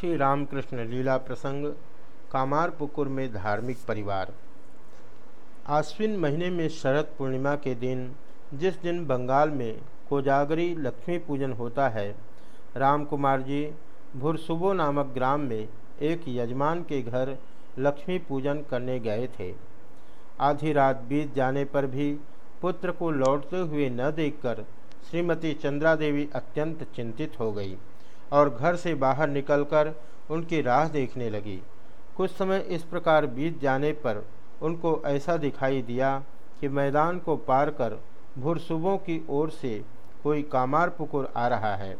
श्री रामकृष्ण लीला प्रसंग, कामारपुकुर में धार्मिक परिवार। आश्विन महीने में शरद पूर्णिमा के दिन, जिस दिन बंगाल में कोजागरी लक्ष्मी पूजन होता है राम कुमार जी भुरसुबो नामक ग्राम में एक यजमान के घर लक्ष्मी पूजन करने गए थे। आधी रात बीत जाने पर भी पुत्र को लौटते हुए न देखकर श्रीमती चंद्रा देवी अत्यंत चिंतित हो गई। और घर से बाहर निकलकर उनकी राह देखने लगी। कुछ समय इस प्रकार बीत जाने पर उनको ऐसा दिखाई दिया कि मैदान को पार कर भुरसुबों की ओर से कोई कामार पुकुर आ रहा है।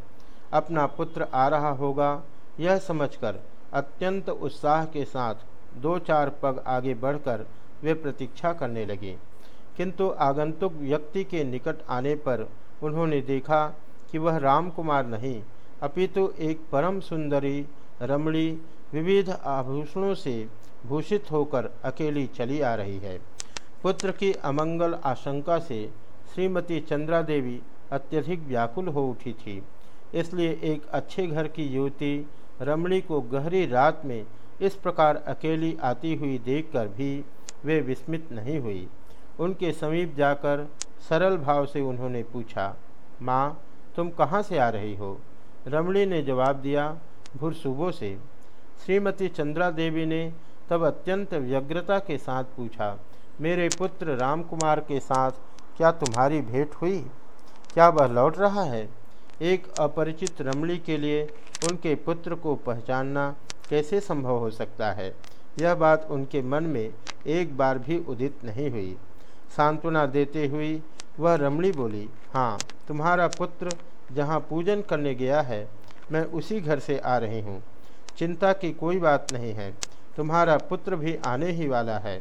अपना पुत्र आ रहा होगा, यह समझकर अत्यंत उत्साह के साथ दो चार पग आगे बढ़कर वे प्रतीक्षा करने लगे। किंतु आगंतुक व्यक्ति के निकट आने पर उन्होंने देखा कि वह रामकुमार नहीं अपितु एक परम सुंदरी, रमणी, विविध आभूषणों से भूषित होकर अकेली चली आ रही है। पुत्र की अमंगल आशंका से श्रीमती चंद्रा देवी अत्यधिक व्याकुल हो उठी थी। इसलिए एक अच्छे घर की युवती, रमणी को गहरी रात में इस प्रकार अकेली आती हुई देखकर भी वे विस्मित नहीं हुई। उनके समीप जाकर सरल भाव से उन्होंने पूछा, माँ, तुम कहाँ से आ रही हो? रमणी ने जवाब दिया भुरसुबों से श्रीमती चंद्रा देवी ने तब अत्यंत व्यग्रता के साथ पूछा, मेरे पुत्र रामकुमार के साथ क्या तुम्हारी भेंट हुई? क्या वह लौट रहा है? एक अपरिचित रमणी के लिए उनके पुत्र को पहचानना कैसे संभव हो सकता है? यह बात उनके मन में एक बार भी उदित नहीं हुई। सांत्वना देते हुई वह रमणी बोली हाँ तुम्हारा पुत्र जहाँ पूजन करने गया है, मैं उसी घर से आ रही हूँ। चिंता की कोई बात नहीं है। तुम्हारा पुत्र भी आने ही वाला है।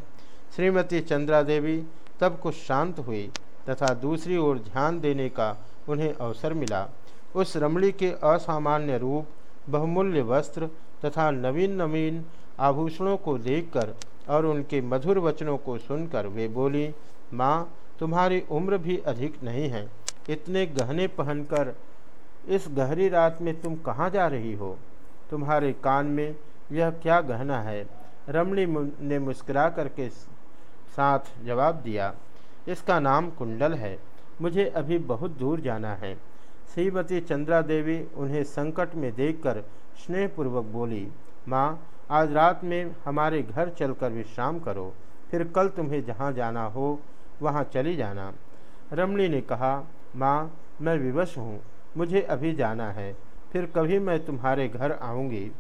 श्रीमती चंद्रा देवी तब कुछ शांत हुई तथा दूसरी ओर ध्यान देने का उन्हें अवसर मिला। उस रमणी के असामान्य रूप, बहुमूल्य वस्त्र तथा नवीन नवीन आभूषणों को देखकर और उनके मधुर वचनों को सुनकर वे बोली, माँ, तुम्हारी उम्र भी अधिक नहीं है। इतने गहने पहनकर इस गहरी रात में तुम कहाँ जा रही हो? तुम्हारे कान में यह क्या गहना है? रमणी ने मुस्कुरा करके साथ जवाब दिया, इसका नाम कुंडल है। मुझे अभी बहुत दूर जाना है। श्रीमती चंद्रा देवी उन्हें संकट में देखकर स्नेहपूर्वक बोली, माँ, आज रात में हमारे घर चलकर विश्राम करो। फिर कल तुम्हें जहाँ जाना हो, वहाँ चली जाना। रमणी ने कहा माँ, मैं विवश हूँ। मुझे अभी जाना है। फिर कभी मैं तुम्हारे घर आऊँगी।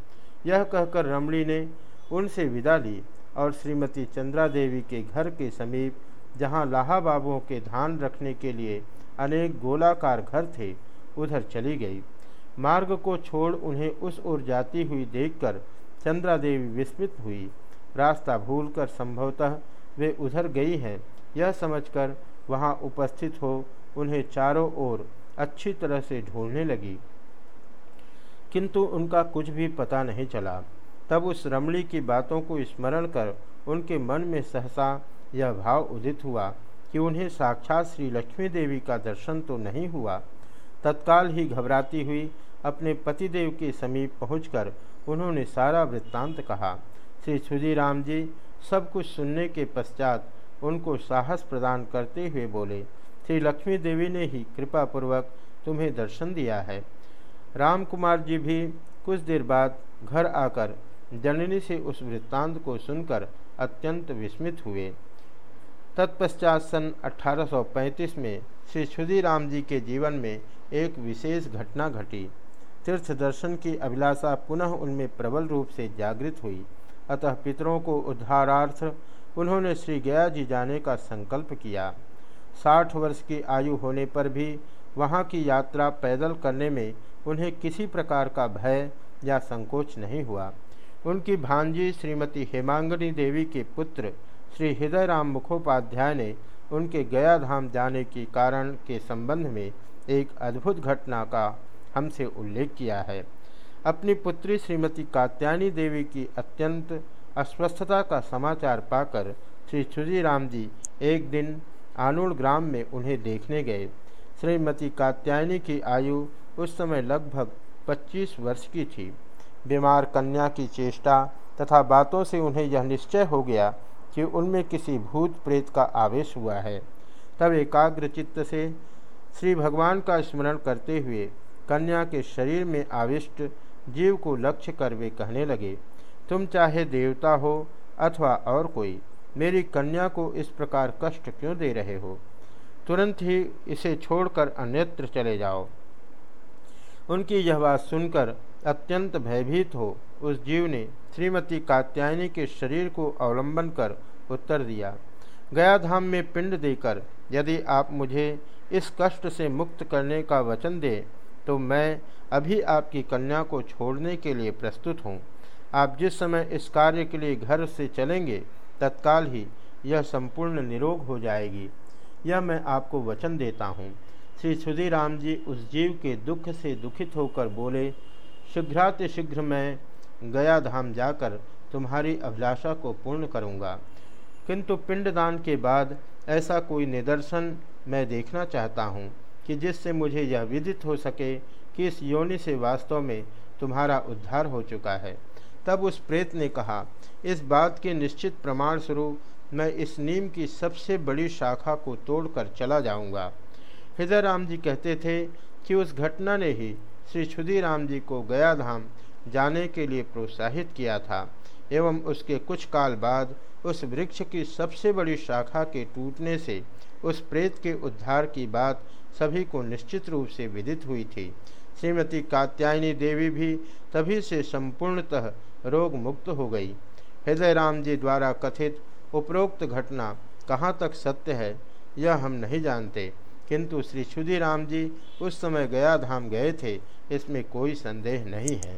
यह कहकर रमणी ने उनसे विदा ली और श्रीमती चंद्रा देवी के घर के समीप, जहाँ लाहा बाबुओं के धान रखने के लिए अनेक गोलाकार घर थे, उधर चली गई। मार्ग को छोड़ उन्हें उस ओर जाती हुई देखकर चंद्रा देवी विस्मित हुई। रास्ता भूलकर संभवतः वे उधर गई हैं। यह समझकर वहाँ उपस्थित हो उन्हें चारों ओर अच्छी तरह से ढूँढने लगी। किंतु उनका कुछ भी पता नहीं चला। तब उस रमणी की बातों को स्मरण कर उनके मन में सहसा यह भाव उदित हुआ कि उन्हें साक्षात श्री लक्ष्मी देवी का दर्शन तो नहीं हुआ। तत्काल ही घबराती हुई अपने पतिदेव के समीप पहुंचकर उन्होंने सारा वृत्तांत कहा। श्री सुधीराम जी सब कुछ सुनने के पश्चात उनको साहस प्रदान करते हुए बोले श्री लक्ष्मी देवी ने ही कृपापूर्वक तुम्हें दर्शन दिया है। राम कुमार जी भी कुछ देर बाद घर आकर जननी से उस वृत्तांत को सुनकर अत्यंत विस्मित हुए। तत्पश्चात सन 1835 में श्री क्षुदीराम जी के जीवन में एक विशेष घटना घटी। तीर्थ दर्शन की अभिलाषा पुनः उनमें प्रबल रूप से जागृत हुई। अतः पितरों को उद्धारार्थ उन्होंने श्री गया जी जाने का संकल्प किया। साठ वर्ष की आयु होने पर भी वहाँ की यात्रा पैदल करने में उन्हें किसी प्रकार का भय या संकोच नहीं हुआ। उनकी भांजी श्रीमती हेमांगनी देवी के पुत्र श्री हृदय राम मुखोपाध्याय ने उनके गया धाम जाने के कारण के संबंध में एक अद्भुत घटना का हमसे उल्लेख किया है। अपनी पुत्री श्रीमती कात्यायनी देवी की अत्यंत अस्वस्थता का समाचार पाकर श्री छुजीराम जी एक दिन आनुड़ ग्राम में उन्हें देखने गए। श्रीमती कात्यायनी की आयु उस समय लगभग 25 वर्ष की थी। बीमार कन्या की चेष्टा तथा बातों से उन्हें यह निश्चय हो गया कि उनमें किसी भूत प्रेत का आवेश हुआ है। तब एकाग्र चित्त से श्री भगवान का स्मरण करते हुए कन्या के शरीर में आविष्ट जीव को लक्ष्य कर वे कहने लगे, तुम चाहे देवता हो अथवा और कोई मेरी कन्या को इस प्रकार कष्ट क्यों दे रहे हो? तुरंत ही इसे छोड़कर अन्यत्र चले जाओ। उनकी यह बात सुनकर अत्यंत भयभीत हो, उस जीव ने श्रीमती कात्यायनी के शरीर को अवलंबन कर उत्तर दिया, गया धाम में पिंड देकर यदि आप मुझे इस कष्ट से मुक्त करने का वचन दे तो मैं अभी आपकी कन्या को छोड़ने के लिए प्रस्तुत हूँ। आप जिस समय इस कार्य के लिए घर से चलेंगे तत्काल ही यह संपूर्ण निरोग हो जाएगी। यह मैं आपको वचन देता हूँ। श्री सुधीराम जी उस जीव के दुख से दुखित होकर बोले, शीघ्राति शीघ्र मैं गया धाम जाकर तुम्हारी अभिलाषा को पूर्ण करूँगा। किंतु पिंडदान के बाद ऐसा कोई निदर्शन मैं देखना चाहता हूँ कि जिससे मुझे यह विदित हो सके कि इस योनि से वास्तव में तुम्हारा उद्धार हो चुका है। तब उस प्रेत ने कहा, इस बात के निश्चित प्रमाण स्वरूप मैं इस नीम की सबसे बड़ी शाखा को तोड़कर चला जाऊँगा। हृदय राम जी कहते थे कि उस घटना ने ही श्री क्षुदी राम जी को गया धाम जाने के लिए प्रोत्साहित किया था, एवं उसके कुछ काल बाद उस वृक्ष की सबसे बड़ी शाखा के टूटने से उस प्रेत के उद्धार की बात सभी को निश्चित रूप से विदित हुई थी। श्रीमती कात्यायनी देवी भी तभी से संपूर्णतः रोग मुक्त हो गई। हृदय राम जी द्वारा कथित उपरोक्त घटना कहाँ तक सत्य है, यह हम नहीं जानते। किंतु श्री सुधीराम जी उस समय गया धाम गए थे, इसमें कोई संदेह नहीं है।